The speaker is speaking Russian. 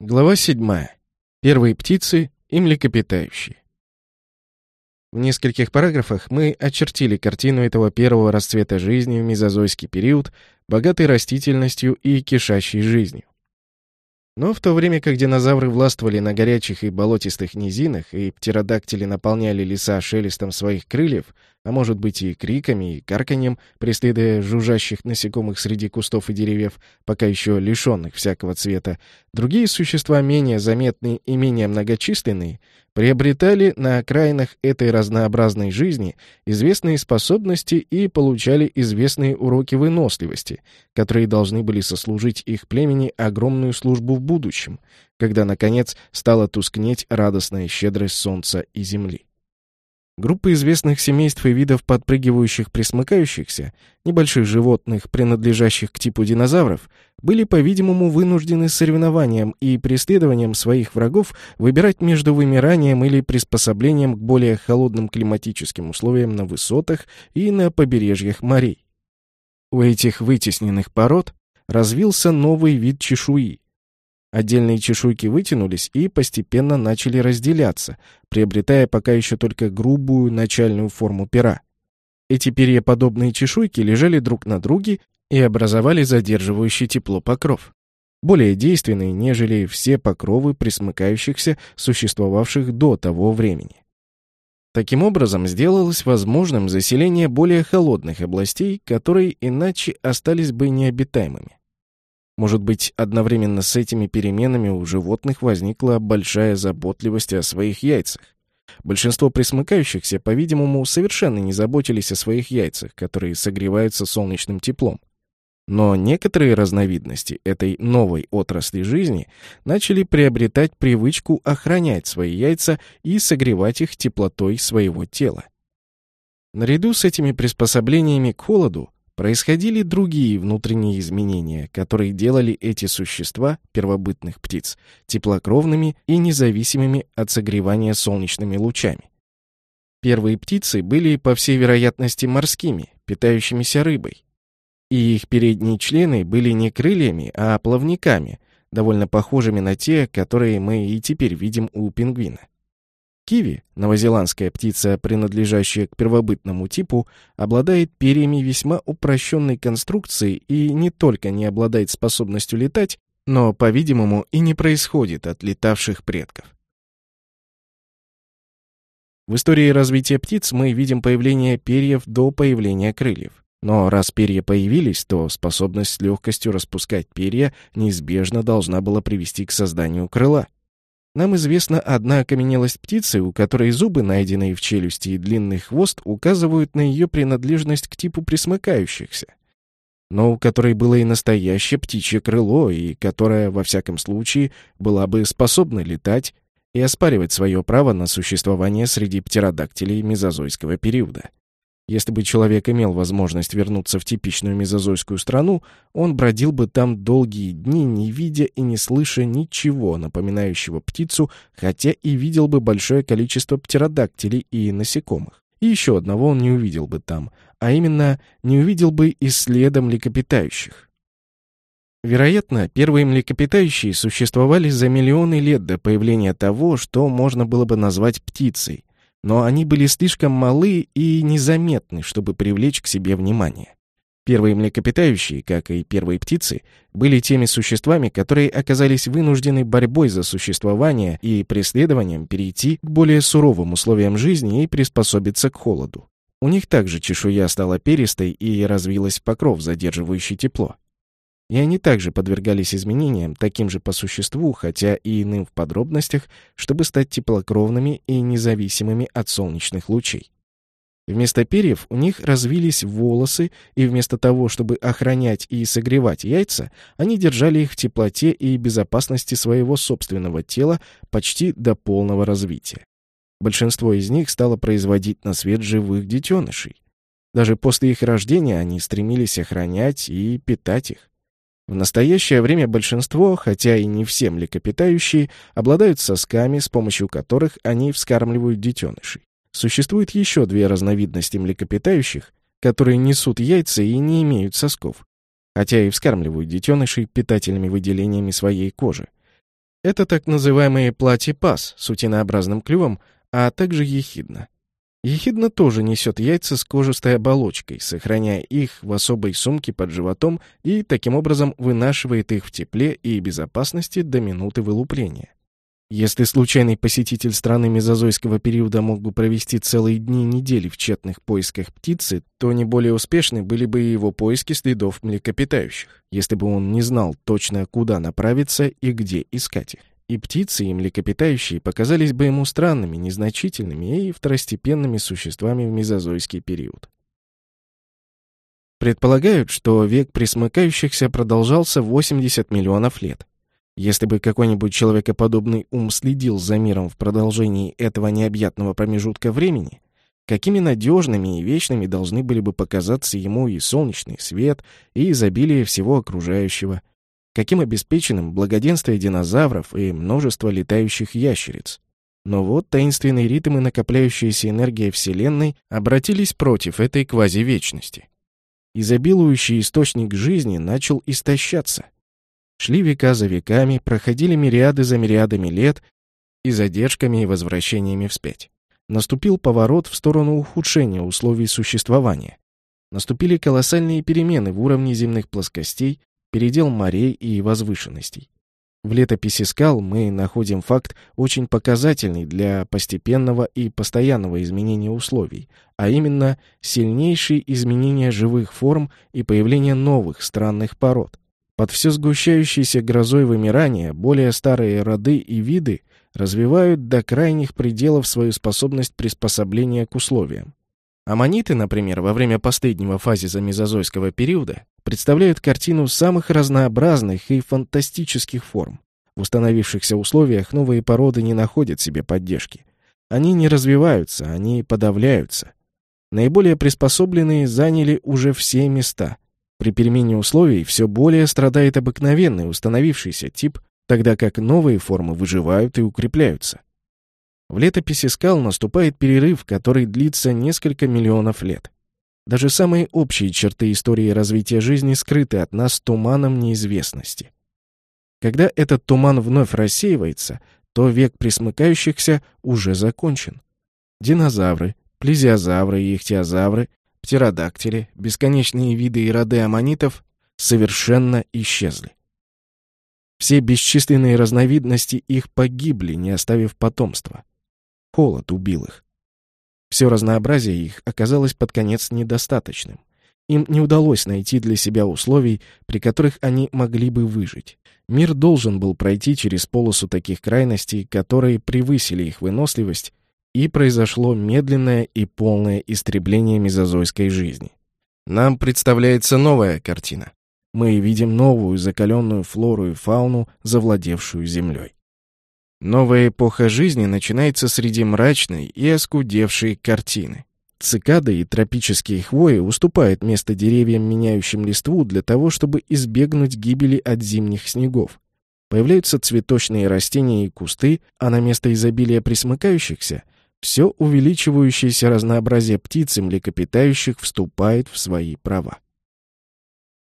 Глава 7. Первые птицы и млекопитающие. В нескольких параграфах мы очертили картину этого первого расцвета жизни в мезозойский период, богатой растительностью и кишащей жизнью. Но в то время как динозавры властвовали на горячих и болотистых низинах, и птеродактили наполняли леса шелестом своих крыльев, а может быть и криками, и карканьем, преследуя жужжащих насекомых среди кустов и деревьев, пока еще лишенных всякого цвета, другие существа, менее заметные и менее многочисленные, приобретали на окраинах этой разнообразной жизни известные способности и получали известные уроки выносливости, которые должны были сослужить их племени огромную службу в будущем, когда, наконец, стала тускнеть радостная щедрость солнца и земли. Группа известных семейств и видов подпрыгивающих присмыкающихся, небольших животных, принадлежащих к типу динозавров, были, по-видимому, вынуждены соревнованием и преследованием своих врагов выбирать между вымиранием или приспособлением к более холодным климатическим условиям на высотах и на побережьях морей. У этих вытесненных пород развился новый вид чешуи, Отдельные чешуйки вытянулись и постепенно начали разделяться, приобретая пока еще только грубую начальную форму пера. Эти перьеподобные чешуйки лежали друг на друге и образовали задерживающий тепло покров, более действенный, нежели все покровы присмыкающихся, существовавших до того времени. Таким образом, сделалось возможным заселение более холодных областей, которые иначе остались бы необитаемыми. Может быть, одновременно с этими переменами у животных возникла большая заботливость о своих яйцах. Большинство присмыкающихся, по-видимому, совершенно не заботились о своих яйцах, которые согреваются солнечным теплом. Но некоторые разновидности этой новой отрасли жизни начали приобретать привычку охранять свои яйца и согревать их теплотой своего тела. Наряду с этими приспособлениями к холоду Происходили другие внутренние изменения, которые делали эти существа, первобытных птиц, теплокровными и независимыми от согревания солнечными лучами. Первые птицы были, по всей вероятности, морскими, питающимися рыбой. И их передние члены были не крыльями, а плавниками, довольно похожими на те, которые мы и теперь видим у пингвина. Киви, новозеландская птица, принадлежащая к первобытному типу, обладает перьями весьма упрощенной конструкции и не только не обладает способностью летать, но, по-видимому, и не происходит от летавших предков. В истории развития птиц мы видим появление перьев до появления крыльев. Но раз перья появились, то способность с легкостью распускать перья неизбежно должна была привести к созданию крыла. Нам известна одна окаменелость птицы, у которой зубы, найденные в челюсти и длинный хвост, указывают на ее принадлежность к типу присмыкающихся. Но у которой было и настоящее птичье крыло, и которая, во всяком случае, была бы способна летать и оспаривать свое право на существование среди птеродактилей мезозойского периода. Если бы человек имел возможность вернуться в типичную мезозойскую страну, он бродил бы там долгие дни, не видя и не слыша ничего, напоминающего птицу, хотя и видел бы большое количество птеродактилей и насекомых. И еще одного он не увидел бы там, а именно не увидел бы и следа млекопитающих. Вероятно, первые млекопитающие существовали за миллионы лет до появления того, что можно было бы назвать птицей — но они были слишком малы и незаметны, чтобы привлечь к себе внимание. Первые млекопитающие, как и первые птицы, были теми существами, которые оказались вынуждены борьбой за существование и преследованием перейти к более суровым условиям жизни и приспособиться к холоду. У них также чешуя стала перистой и развилась покров, задерживающий тепло и они также подвергались изменениям, таким же по существу, хотя и иным в подробностях, чтобы стать теплокровными и независимыми от солнечных лучей. Вместо перьев у них развились волосы, и вместо того, чтобы охранять и согревать яйца, они держали их в теплоте и безопасности своего собственного тела почти до полного развития. Большинство из них стало производить на свет живых детенышей. Даже после их рождения они стремились охранять и питать их. В настоящее время большинство, хотя и не все млекопитающие, обладают сосками, с помощью которых они вскармливают детенышей. Существует еще две разновидности млекопитающих, которые несут яйца и не имеют сосков, хотя и вскармливают детенышей питательными выделениями своей кожи. Это так называемые платьепас с утинообразным клювом, а также ехидна. Ехидна тоже несет яйца с кожистой оболочкой, сохраняя их в особой сумке под животом и таким образом вынашивает их в тепле и безопасности до минуты вылупления. Если случайный посетитель страны мезозойского периода мог бы провести целые дни и недели в тщетных поисках птицы, то не более успешны были бы и его поиски следов млекопитающих, если бы он не знал точно, куда направиться и где искать их и птицы, и млекопитающие показались бы ему странными, незначительными и второстепенными существами в мезозойский период. Предполагают, что век присмыкающихся продолжался 80 миллионов лет. Если бы какой-нибудь человекоподобный ум следил за миром в продолжении этого необъятного промежутка времени, какими надежными и вечными должны были бы показаться ему и солнечный свет, и изобилие всего окружающего – каким обеспеченным благоденствие динозавров и множество летающих ящериц. Но вот таинственные ритмы, накопляющаяся энергия Вселенной, обратились против этой квазивечности. Изобилующий источник жизни начал истощаться. Шли века за веками, проходили мириады за мириадами лет и задержками и возвращениями вспять. Наступил поворот в сторону ухудшения условий существования. Наступили колоссальные перемены в уровне земных плоскостей, передел морей и возвышенностей. В летописи скал мы находим факт очень показательный для постепенного и постоянного изменения условий, а именно сильнейшие изменения живых форм и появление новых странных пород. Под все сгущающейся грозой вымирания более старые роды и виды развивают до крайних пределов свою способность приспособления к условиям. Аммониты, например, во время последнего фазиса мезозойского периода представляют картину самых разнообразных и фантастических форм. В установившихся условиях новые породы не находят себе поддержки. Они не развиваются, они подавляются. Наиболее приспособленные заняли уже все места. При перемене условий все более страдает обыкновенный установившийся тип, тогда как новые формы выживают и укрепляются. В летописи скал наступает перерыв, который длится несколько миллионов лет. Даже самые общие черты истории развития жизни скрыты от нас туманом неизвестности. Когда этот туман вновь рассеивается, то век присмыкающихся уже закончен. Динозавры, плезиозавры и ихтиозавры, птеродактили, бесконечные виды и роды аммонитов совершенно исчезли. Все бесчисленные разновидности их погибли, не оставив потомства. Холод убил их. Все разнообразие их оказалось под конец недостаточным. Им не удалось найти для себя условий, при которых они могли бы выжить. Мир должен был пройти через полосу таких крайностей, которые превысили их выносливость, и произошло медленное и полное истребление мезозойской жизни. Нам представляется новая картина. Мы видим новую закаленную флору и фауну, завладевшую землей. Новая эпоха жизни начинается среди мрачной и оскудевшей картины. Цикады и тропические хвои уступают место деревьям, меняющим листву, для того, чтобы избегнуть гибели от зимних снегов. Появляются цветочные растения и кусты, а на место изобилия присмыкающихся все увеличивающееся разнообразие птиц и млекопитающих вступает в свои права.